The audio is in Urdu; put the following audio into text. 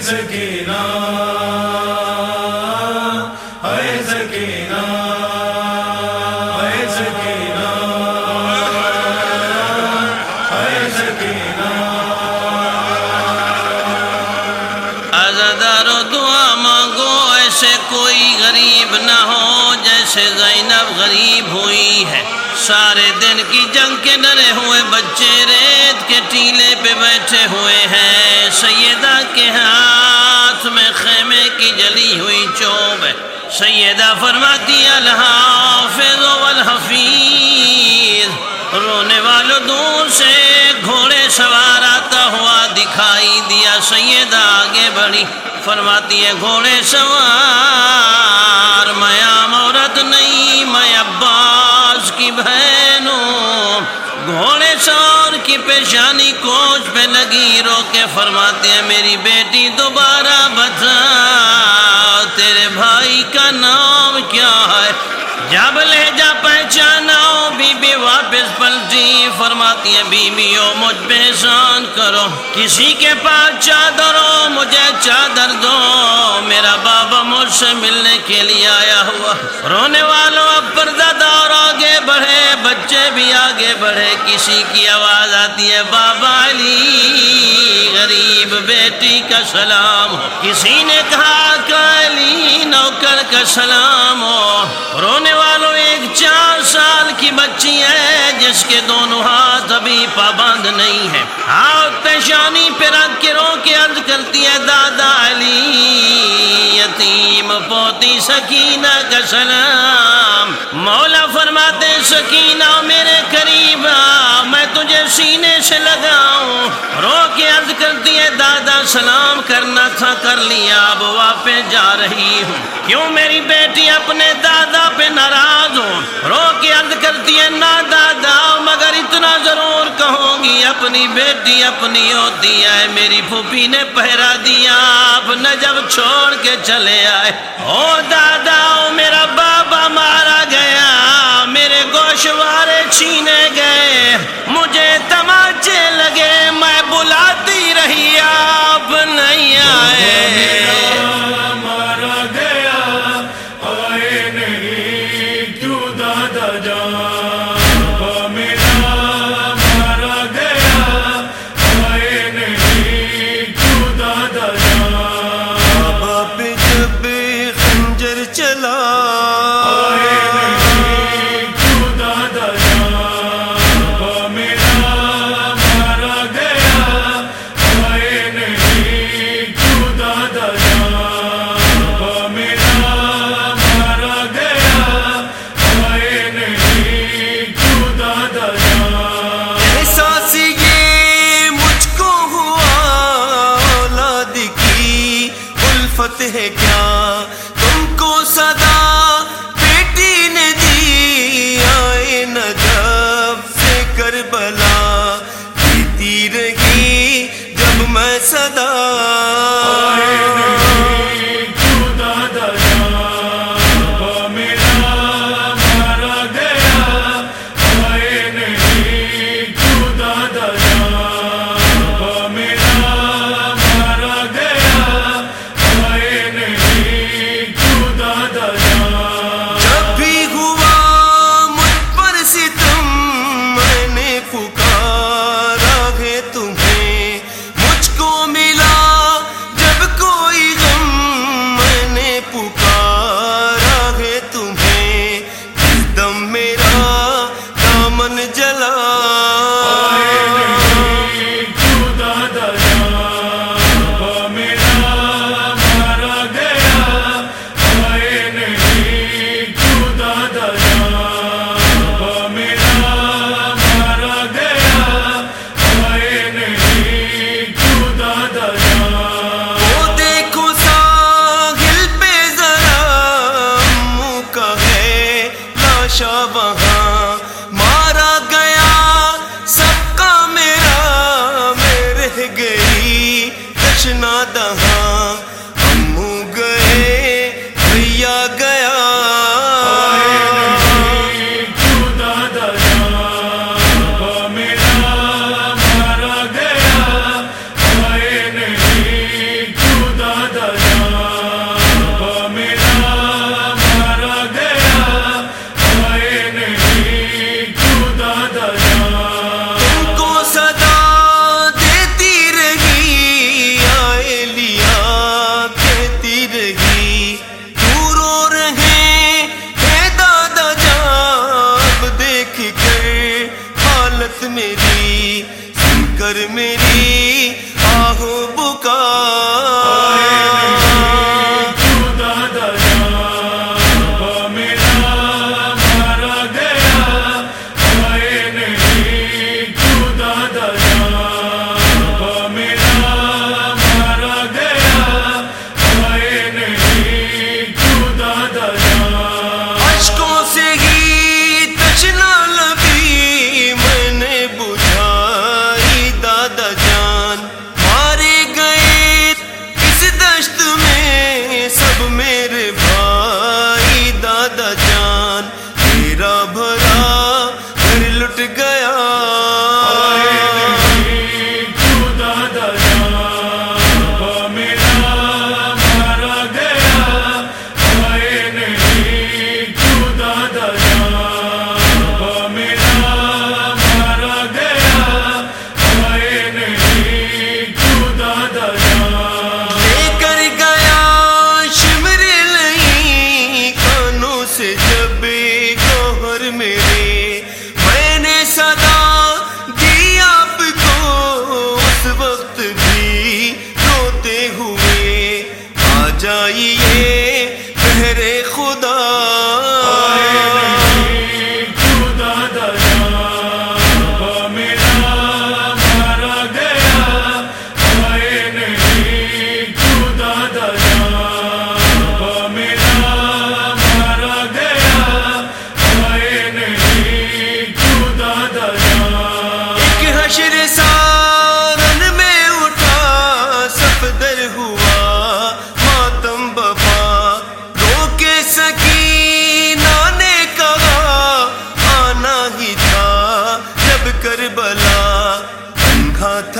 سکینہ اے سکینہ زینب غریب ہوئی ہے۔ سارے دن کی جنگ کے ڈرے ہوئے بچے ریت کے ٹیلے پہ بیٹھے ہوئے ہیں۔ سیدہ کے ہاتھ میں خیمے کی جلی ہوئی چوب ہے۔ سیدہ فرماتی الحافظ والحفیظ رونے والوں دور سے گھوڑے سوار آتا ہوا دکھائی دیا۔ سیدہ آگے بڑھی، فرماتی ہے، گھوڑے سوار۔ کی پیشانی کوچ پہ لگی رو کے فرماتے ہیں، میری بیٹی دوبارہ بتا تیرے بھائی کا نام کیا ہے؟ جب لے جا پہچانا بی بی واپس پلٹی، فرماتی ہے بیویوں، مجھ پہ احسان کرو۔ کسی کے پاس چادر ہو، مجھے چادر دو۔ میرا بابا مجھ سے ملنے کے لیے آیا ہوا۔ رونے والوں اب پردہ دور آگے بڑھے بچے آگے بڑھے کسی کی آواز آتی ہے بابا علی۔ غریب بیٹی کا سلام ہو۔ کسی نے کہا کہ علی نوکر کا سلام ہو۔ رونے والوں ایک چار سال کی بچی ہے جس کے دونوں ہاتھ ابھی پابند نہیں ہے ہاتھ پیشانی پہ رکھ کے رو کے عرض کرتی ہے، دادا علی، یتیم پوتی سکینہ کا سلام۔ مولا فرماتے سکینہ میرے قریب آ سینے سے لگاؤں رو کے عرض کرتی ہے دادا سلام کرنا تھا، کر لیا، اب واپس جا رہی ہوں۔ کیوں میری بیٹی اپنے دادا پہ ناراض ہو رو کے عرض کرتی ہے نہ دادا، مگر اتنا ضرور کہوں گی، اپنی بیٹی اپنی ہوتی ہے، میری پھوپھی نے پہرا دیا آپ نہ جب چھوڑ کے چلے آئے۔ او دادا، او میرا بابا مارا گیا۔ گوشوارے چھینے گئے۔ مجھے تماچے لگے میں بلاتی رہی آپ نہیں آئے۔ الفت ہے کیا؟ تم کو صدا بیٹی نے دی آئے نجب سے کربلا، دیتی رہی جب میں صدا۔ تیرا بھرا گھر لٹ گیا کھاتا